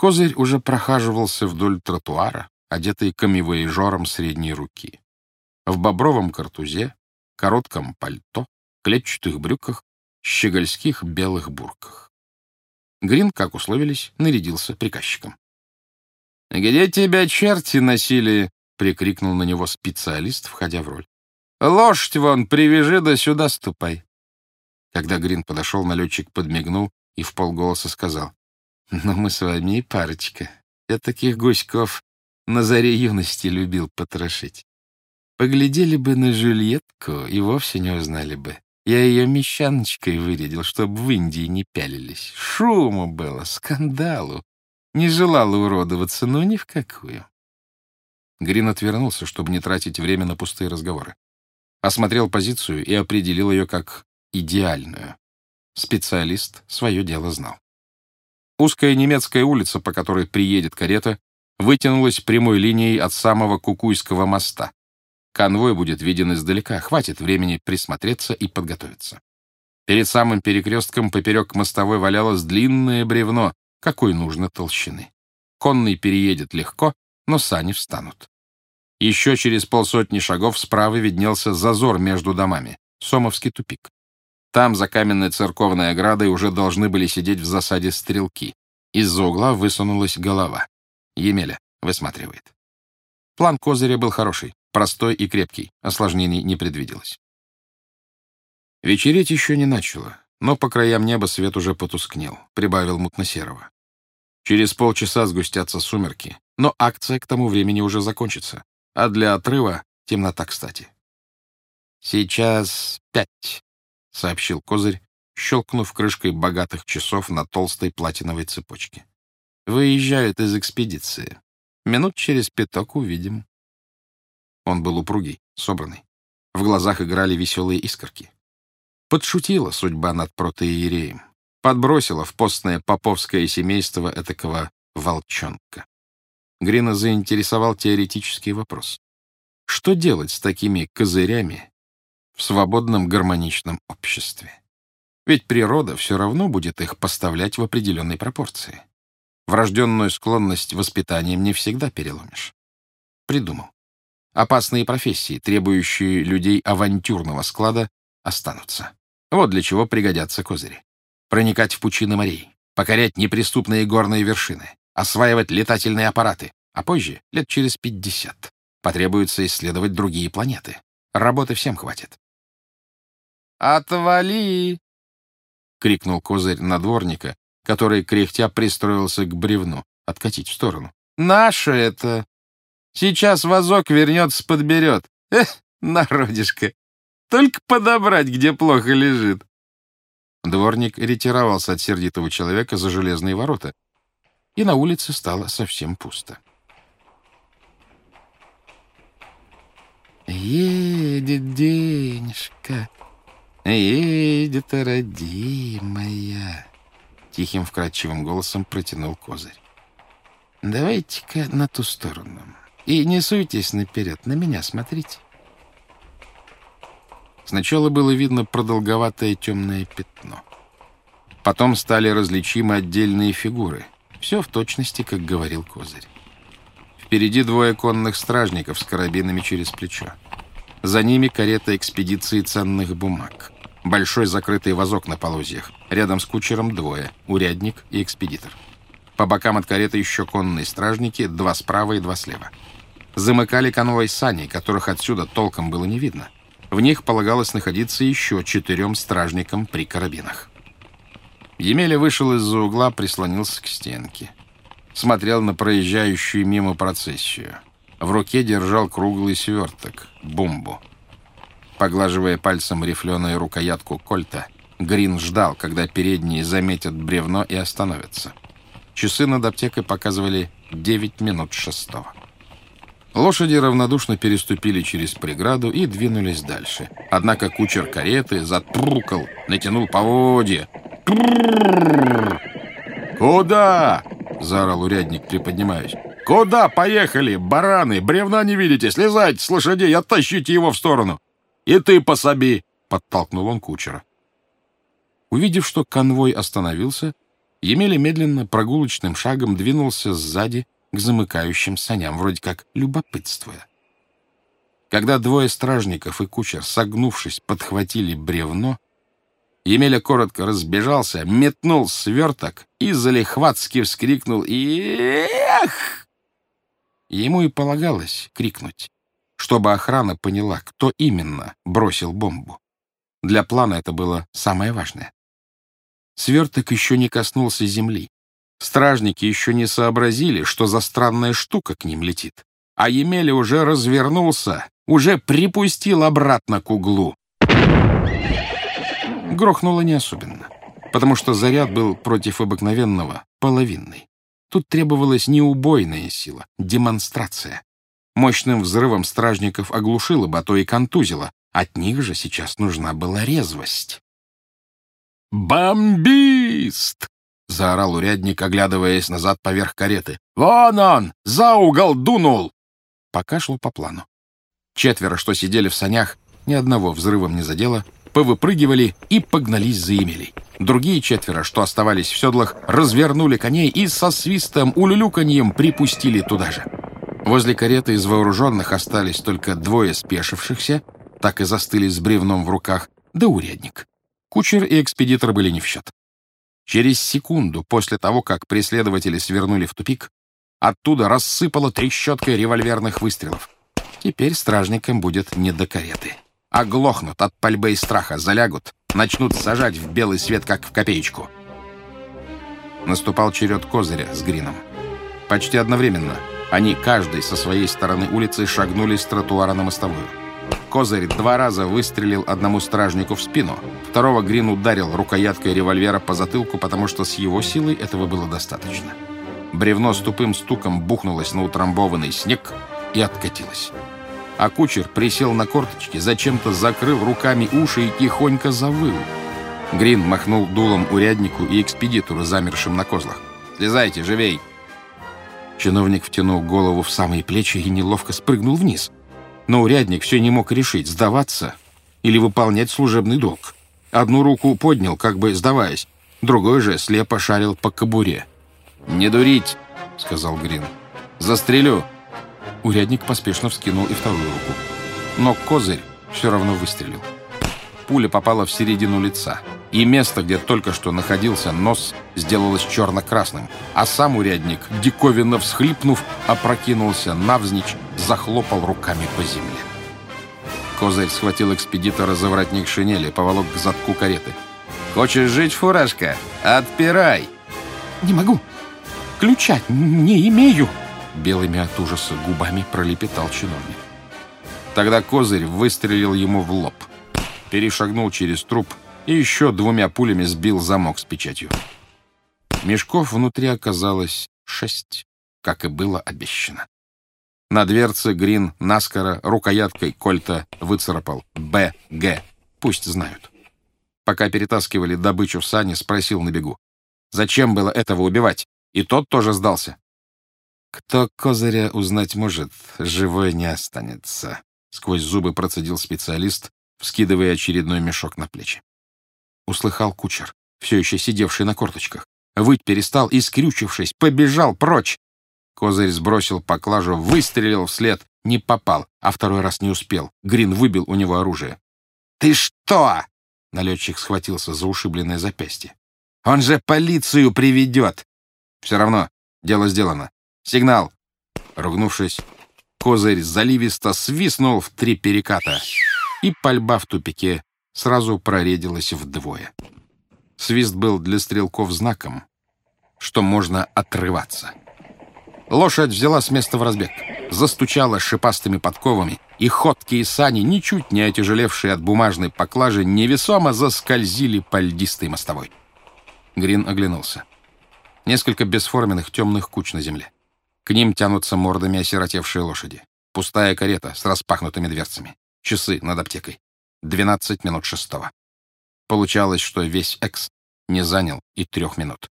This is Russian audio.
Козырь уже прохаживался вдоль тротуара, одетый камевоежором средней руки. В бобровом картузе, коротком пальто, клетчатых брюках, щегольских белых бурках. Грин, как условились, нарядился приказчиком. «Где тебя черти носили?» — прикрикнул на него специалист, входя в роль. «Лошадь вон, привяжи да сюда ступай». Когда Грин подошел, налетчик подмигнул и в полголоса сказал. «Ну, мы с вами и парочка. Я таких гуськов на заре юности любил потрошить. Поглядели бы на Жюльетку и вовсе не узнали бы. Я ее мещаночкой вырядил, чтобы в Индии не пялились. Шуму было, скандалу. Не желала уродоваться, но ни в какую. Грин отвернулся, чтобы не тратить время на пустые разговоры. Осмотрел позицию и определил ее как идеальную. Специалист свое дело знал. Узкая немецкая улица, по которой приедет карета, вытянулась прямой линией от самого Кукуйского моста. Конвой будет виден издалека, хватит времени присмотреться и подготовиться. Перед самым перекрестком поперек мостовой валялось длинное бревно, какой нужно толщины. Конный переедет легко, но сани встанут. Еще через полсотни шагов справа виднелся зазор между домами, Сомовский тупик. Там, за каменной церковной оградой, уже должны были сидеть в засаде стрелки. Из-за угла высунулась голова. Емеля высматривает. План Козыря был хороший, простой и крепкий, осложнений не предвиделось. Вечереть еще не начало, но по краям неба свет уже потускнел, прибавил мутно-серого. Через полчаса сгустятся сумерки, но акция к тому времени уже закончится, а для отрыва темнота кстати. «Сейчас пять», — сообщил Козырь, щелкнув крышкой богатых часов на толстой платиновой цепочке. «Выезжают из экспедиции. Минут через пяток увидим». Он был упругий, собранный. В глазах играли веселые искорки. Подшутила судьба над протеереем. Подбросила в постное поповское семейство этакого волчонка. Грина заинтересовал теоретический вопрос. Что делать с такими козырями в свободном гармоничном обществе? Ведь природа все равно будет их поставлять в определенной пропорции. Врожденную склонность воспитанием не всегда переломишь. Придумал. Опасные профессии, требующие людей авантюрного склада, останутся. Вот для чего пригодятся козыри. Проникать в пучины морей, покорять неприступные горные вершины, осваивать летательные аппараты, а позже, лет через пятьдесят, потребуется исследовать другие планеты. Работы всем хватит. «Отвали!» — крикнул козырь на дворника, который, кряхтя, пристроился к бревну. Откатить в сторону. «Наше это! Сейчас вазок вернется, подберет. Эх, народишко! Только подобрать, где плохо лежит. Дворник ретировался от сердитого человека за железные ворота, и на улице стало совсем пусто. «Едет денежка, едет родимая», — тихим вкрадчивым голосом протянул козырь. «Давайте-ка на ту сторону. И не суйтесь наперед, на меня смотрите». Сначала было видно продолговатое темное пятно. Потом стали различимы отдельные фигуры. Все в точности, как говорил Козырь. Впереди двое конных стражников с карабинами через плечо. За ними карета экспедиции ценных бумаг. Большой закрытый вазок на полозьях. Рядом с кучером двое — урядник и экспедитор. По бокам от кареты еще конные стражники, два справа и два слева. Замыкали конвой сани, которых отсюда толком было не видно — в них полагалось находиться еще четырем стражникам при карабинах. Емеля вышел из-за угла, прислонился к стенке. Смотрел на проезжающую мимо процессию. В руке держал круглый сверток, бомбу. Поглаживая пальцем рифленую рукоятку кольта, Грин ждал, когда передние заметят бревно и остановятся. Часы над аптекой показывали 9 минут шестого. Лошади равнодушно переступили через преграду и двинулись дальше. Однако кучер кареты затрукал, натянул поводья. «Куда?» — заорал урядник, приподнимаясь. «Куда поехали, бараны? Бревна не видите? Слезайте с лошадей, оттащите его в сторону!» «И ты пособи!» — подтолкнул он кучера. Увидев, что конвой остановился, Емеля медленно, прогулочным шагом двинулся сзади к замыкающим саням, вроде как любопытствуя. Когда двое стражников и кучер, согнувшись, подхватили бревно, Емеля коротко разбежался, метнул сверток и залихватски вскрикнул «Эх!». Ему и полагалось крикнуть, чтобы охрана поняла, кто именно бросил бомбу. Для плана это было самое важное. Сверток еще не коснулся земли. Стражники еще не сообразили, что за странная штука к ним летит. А Емеля уже развернулся, уже припустил обратно к углу. Грохнуло не особенно, потому что заряд был против обыкновенного половинный. Тут требовалась не убойная сила, демонстрация. Мощным взрывом стражников оглушило бы, а то и контузило. От них же сейчас нужна была резвость. «Бомбист!» — заорал урядник, оглядываясь назад поверх кареты. «Вон он! За угол дунул!» Пока шло по плану. Четверо, что сидели в санях, ни одного взрывом не задело, повыпрыгивали и погнались за Емелей. Другие четверо, что оставались в седлах, развернули коней и со свистом, улюлюканьем припустили туда же. Возле кареты из вооруженных остались только двое спешившихся, так и застыли с бревном в руках, да урядник. Кучер и экспедитор были не в счет. Через секунду после того, как преследователи свернули в тупик, оттуда рассыпало трещоткой револьверных выстрелов. Теперь стражникам будет не до кареты. Оглохнут от пальбы и страха, залягут, начнут сажать в белый свет, как в копеечку. Наступал черед Козыря с Грином. Почти одновременно они, каждый со своей стороны улицы, шагнули с тротуара на мостовую. Козырь два раза выстрелил одному стражнику в спину. Второго Грин ударил рукояткой револьвера по затылку, потому что с его силой этого было достаточно. Бревно с тупым стуком бухнулось на утрамбованный снег и откатилось а кучер присел на корточки, зачем-то закрыл руками уши и тихонько завыл. Грин махнул дулом уряднику и экспедитору, замершим на козлах. «Слезайте, живей!» Чиновник втянул голову в самые плечи и неловко спрыгнул вниз. Но урядник все не мог решить, сдаваться или выполнять служебный долг. Одну руку поднял, как бы сдаваясь, другой же слепо шарил по кобуре. «Не дурить!» — сказал Грин. «Застрелю!» Урядник поспешно вскинул и вторую руку. Но козырь все равно выстрелил. Пуля попала в середину лица, и место, где только что находился нос, сделалось черно-красным, а сам урядник, диковинно всхлипнув, опрокинулся навзничь, захлопал руками по земле. Козырь схватил экспедитора за воротник шинели, поволок к задку кареты. «Хочешь жить, фуражка? Отпирай!» «Не могу. Ключа не имею!» Белыми от ужаса губами пролепетал чиновник. Тогда Козырь выстрелил ему в лоб, перешагнул через труп и еще двумя пулями сбил замок с печатью. Мешков внутри оказалось шесть, как и было обещано. На дверце Грин наскоро рукояткой кольта выцарапал «Б.Г». Пусть знают. Пока перетаскивали добычу в сани, спросил на бегу. Зачем было этого убивать? И тот тоже сдался. «Кто козыря узнать может, живой не останется», — сквозь зубы процедил специалист, вскидывая очередной мешок на плечи. Услыхал кучер, все еще сидевший на корточках. Выть перестал и, скрючившись, побежал прочь. Козырь сбросил поклажу, выстрелил вслед, не попал, а второй раз не успел. Грин выбил у него оружие. «Ты что?» — налетчик схватился за ушибленное запястье. «Он же полицию приведет!» «Все равно, дело сделано. Сигнал!» Ругнувшись, козырь заливисто свистнул в три переката, и пальба в тупике сразу проредилась вдвое. Свист был для стрелков знаком, что можно отрываться. Лошадь взяла с места в разбег, застучала шипастыми подковами, и ходкие сани, ничуть не отяжелевшие от бумажной поклажи, невесомо заскользили по льдистой мостовой. Грин оглянулся. Несколько бесформенных темных куч на земле. К ним тянутся мордами осиротевшие лошади. Пустая карета с распахнутыми дверцами. Часы над аптекой. 12 минут шестого. Получалось, что весь экс не занял и трех минут.